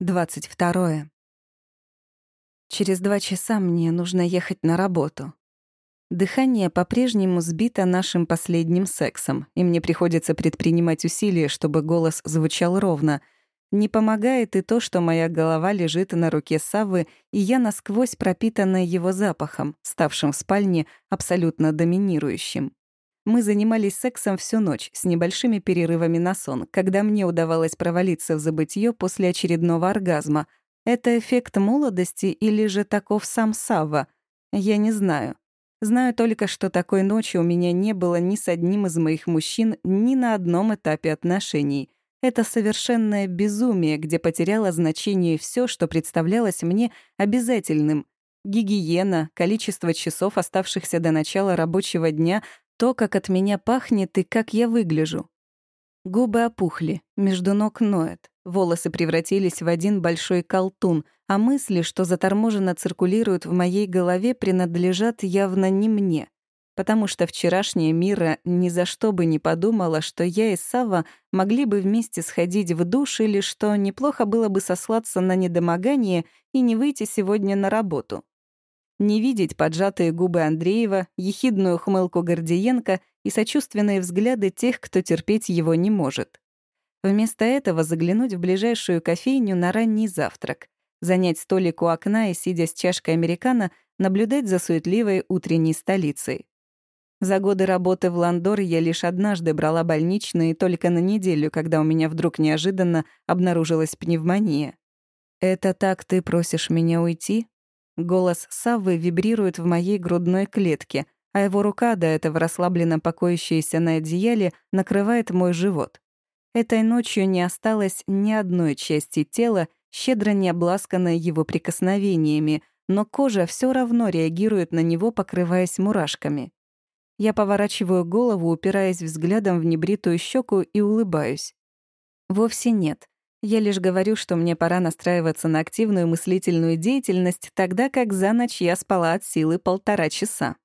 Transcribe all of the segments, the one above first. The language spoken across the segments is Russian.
22. Через два часа мне нужно ехать на работу. Дыхание по-прежнему сбито нашим последним сексом, и мне приходится предпринимать усилия, чтобы голос звучал ровно. Не помогает и то, что моя голова лежит на руке Саввы, и я насквозь пропитана его запахом, ставшим в спальне абсолютно доминирующим. Мы занимались сексом всю ночь, с небольшими перерывами на сон, когда мне удавалось провалиться в забытье после очередного оргазма. Это эффект молодости или же таков сам Савва? Я не знаю. Знаю только, что такой ночи у меня не было ни с одним из моих мужчин ни на одном этапе отношений. Это совершенное безумие, где потеряло значение все, что представлялось мне обязательным. Гигиена, количество часов, оставшихся до начала рабочего дня, то, как от меня пахнет и как я выгляжу. Губы опухли, между ног ноет, волосы превратились в один большой колтун, а мысли, что заторможенно циркулируют в моей голове, принадлежат явно не мне, потому что вчерашняя Мира ни за что бы не подумала, что я и Сава могли бы вместе сходить в душ или что неплохо было бы сослаться на недомогание и не выйти сегодня на работу не видеть поджатые губы Андреева, ехидную хмылку Гордиенко и сочувственные взгляды тех, кто терпеть его не может. Вместо этого заглянуть в ближайшую кофейню на ранний завтрак, занять столик у окна и, сидя с чашкой американо, наблюдать за суетливой утренней столицей. За годы работы в Ландор я лишь однажды брала больничные только на неделю, когда у меня вдруг неожиданно обнаружилась пневмония. «Это так ты просишь меня уйти?» Голос Саввы вибрирует в моей грудной клетке, а его рука, до этого расслабленно покоящаяся на одеяле, накрывает мой живот. Этой ночью не осталось ни одной части тела, щедро не обласканной его прикосновениями, но кожа все равно реагирует на него, покрываясь мурашками. Я поворачиваю голову, упираясь взглядом в небритую щеку и улыбаюсь. Вовсе нет. Я лишь говорю, что мне пора настраиваться на активную мыслительную деятельность, тогда как за ночь я спала от силы полтора часа.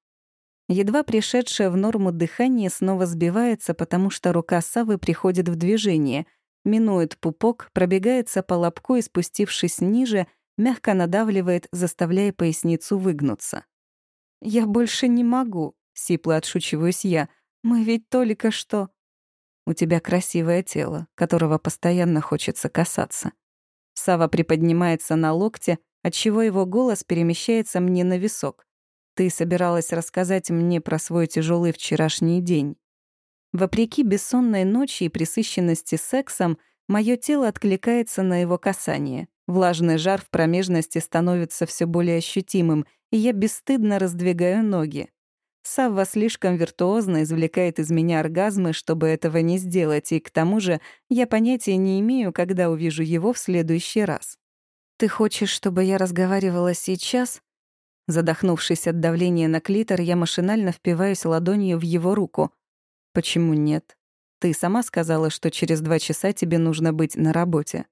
Едва пришедшее в норму дыхание снова сбивается, потому что рука Савы приходит в движение, минует пупок, пробегается по лобку и, спустившись ниже, мягко надавливает, заставляя поясницу выгнуться. «Я больше не могу», — сипло отшучиваюсь я. «Мы ведь только что...» У тебя красивое тело, которого постоянно хочется касаться. Сава приподнимается на локте, отчего его голос перемещается мне на висок. Ты собиралась рассказать мне про свой тяжелый вчерашний день. Вопреки бессонной ночи и присыщенности сексом, мое тело откликается на его касание. Влажный жар в промежности становится все более ощутимым, и я бесстыдно раздвигаю ноги. Савва слишком виртуозно извлекает из меня оргазмы, чтобы этого не сделать, и к тому же я понятия не имею, когда увижу его в следующий раз. «Ты хочешь, чтобы я разговаривала сейчас?» Задохнувшись от давления на клитор, я машинально впиваюсь ладонью в его руку. «Почему нет? Ты сама сказала, что через два часа тебе нужно быть на работе».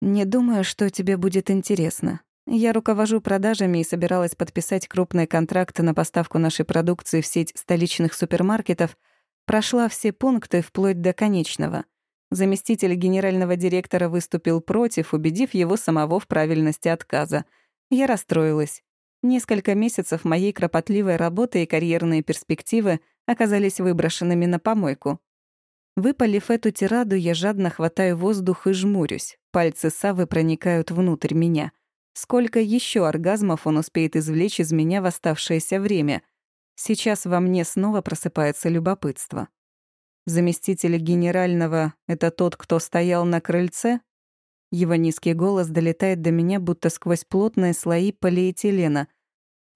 «Не думаю, что тебе будет интересно. Я руковожу продажами и собиралась подписать крупный контракт на поставку нашей продукции в сеть столичных супермаркетов, прошла все пункты вплоть до конечного. Заместитель генерального директора выступил против, убедив его самого в правильности отказа. Я расстроилась. Несколько месяцев моей кропотливой работы и карьерные перспективы оказались выброшенными на помойку. Выпалив эту тираду, я жадно хватаю воздух и жмурюсь. Пальцы Савы проникают внутрь меня. Сколько еще оргазмов он успеет извлечь из меня в оставшееся время? Сейчас во мне снова просыпается любопытство. Заместитель генерального — это тот, кто стоял на крыльце? Его низкий голос долетает до меня, будто сквозь плотные слои полиэтилена.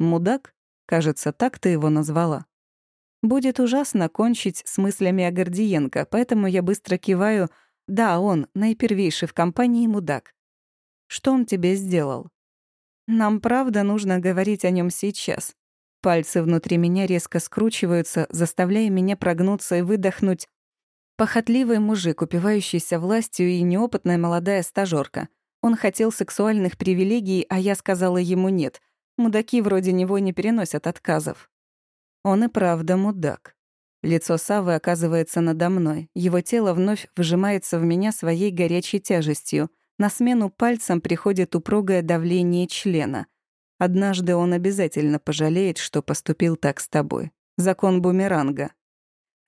«Мудак? Кажется, так ты его назвала». Будет ужасно кончить с мыслями о Гордиенко, поэтому я быстро киваю «Да, он, наипервейший в компании мудак». Что он тебе сделал? Нам правда нужно говорить о нем сейчас. Пальцы внутри меня резко скручиваются, заставляя меня прогнуться и выдохнуть. Похотливый мужик, упивающийся властью, и неопытная молодая стажёрка. Он хотел сексуальных привилегий, а я сказала ему нет. Мудаки вроде него не переносят отказов. Он и правда мудак. Лицо Савы оказывается надо мной. Его тело вновь вжимается в меня своей горячей тяжестью — на смену пальцам приходит упругое давление члена. Однажды он обязательно пожалеет, что поступил так с тобой. Закон бумеранга.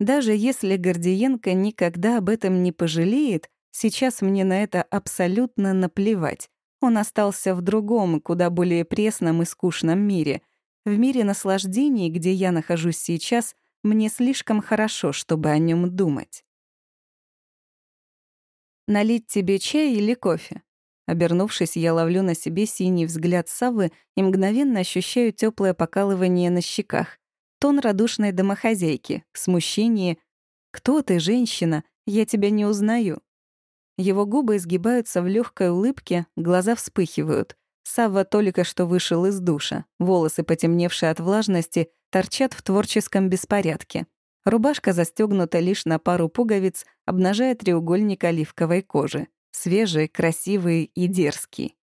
Даже если Гордиенко никогда об этом не пожалеет, сейчас мне на это абсолютно наплевать. Он остался в другом, куда более пресном и скучном мире. В мире наслаждений, где я нахожусь сейчас, мне слишком хорошо, чтобы о нем думать. «Налить тебе чай или кофе?» Обернувшись, я ловлю на себе синий взгляд Савы и мгновенно ощущаю теплое покалывание на щеках. Тон радушной домохозяйки, смущение. «Кто ты, женщина? Я тебя не узнаю». Его губы изгибаются в легкой улыбке, глаза вспыхивают. Савва только что вышел из душа. Волосы, потемневшие от влажности, торчат в творческом беспорядке. Рубашка застегнута лишь на пару пуговиц, обнажая треугольник оливковой кожи. Свежий, красивый и дерзкий.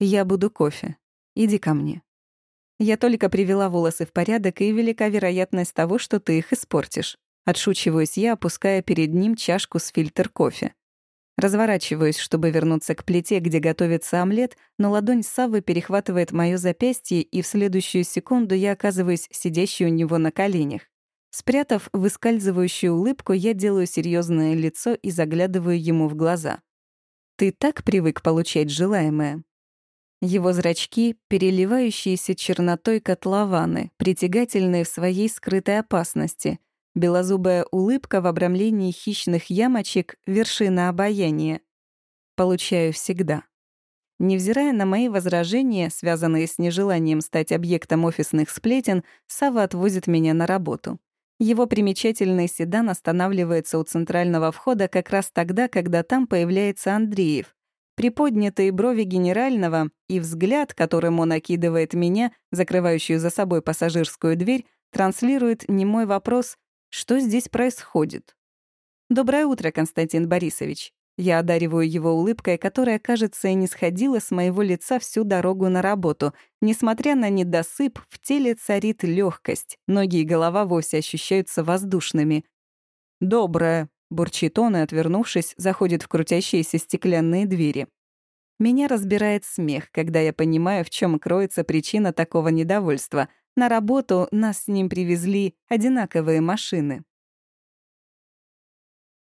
«Я буду кофе. Иди ко мне». Я только привела волосы в порядок, и велика вероятность того, что ты их испортишь. Отшучиваюсь я, опуская перед ним чашку с фильтр кофе. Разворачиваюсь, чтобы вернуться к плите, где готовится омлет, но ладонь Саввы перехватывает моё запястье, и в следующую секунду я оказываюсь сидящей у него на коленях. Спрятав выскальзывающую улыбку, я делаю серьезное лицо и заглядываю ему в глаза. «Ты так привык получать желаемое?» Его зрачки, переливающиеся чернотой котлованы, притягательные в своей скрытой опасности — Белозубая улыбка в обрамлении хищных ямочек — вершина обаяния. Получаю всегда. Невзирая на мои возражения, связанные с нежеланием стать объектом офисных сплетен, Сава отвозит меня на работу. Его примечательный седан останавливается у центрального входа как раз тогда, когда там появляется Андреев. Приподнятые брови генерального и взгляд, которым он окидывает меня, закрывающую за собой пассажирскую дверь, транслирует немой вопрос что здесь происходит? «Доброе утро, Константин Борисович». Я одариваю его улыбкой, которая, кажется, и не сходила с моего лица всю дорогу на работу. Несмотря на недосып, в теле царит легкость, ноги и голова вовсе ощущаются воздушными. «Доброе», — бурчит он и, отвернувшись, заходит в крутящиеся стеклянные двери. Меня разбирает смех, когда я понимаю, в чем кроется причина такого недовольства — на работу нас с ним привезли одинаковые машины.